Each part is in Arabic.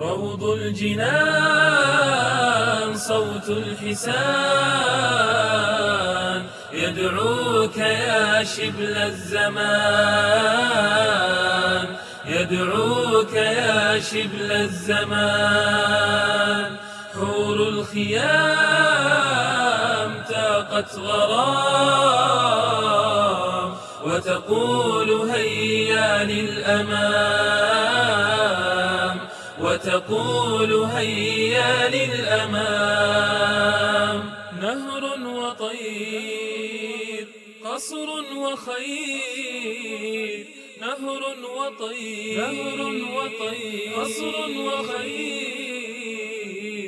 روض الجنان صوت الحسان. يدعوك يا شبل الزمان. يدعوك يا شبل الزمان. حور الخيام تاقت غرام وتقول هيا للأمام وتقول هيا للأمام. نهر وطير قصر وخير. نهر وطير نهر وطير قصر وخير.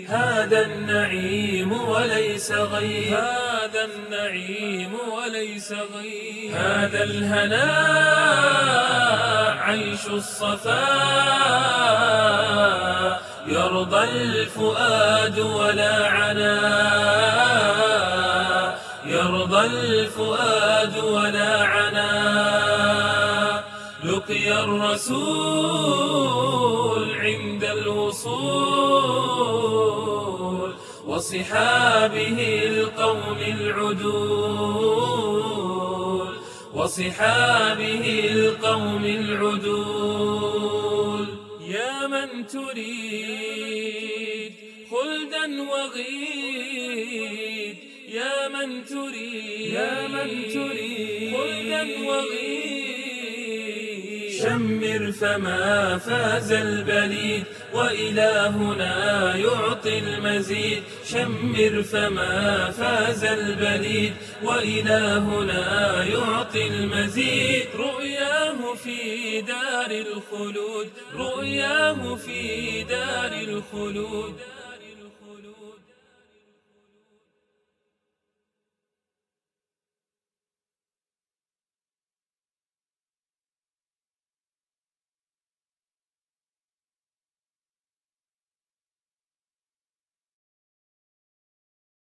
هذا النعيم وليس غير. هذا النعيم وليس غير. هذا الهناء عيش الصفاء. يرضى الفؤاد ولا عنا. يرضى الفؤاد ولا عنا. لقي الرسول عند الوصول وصحابه القوم العدول. وصحابه القوم العدول. تريد خلدا وغيد يا من تريد يا من تريد خلدا وغيد شمر فما فاز البليد وإلهنا يعطي المزيد. شمر فما فاز البليد وإلهنا يعطي المزيد. رؤياه في دار الخلود رؤياه في دار الخلود.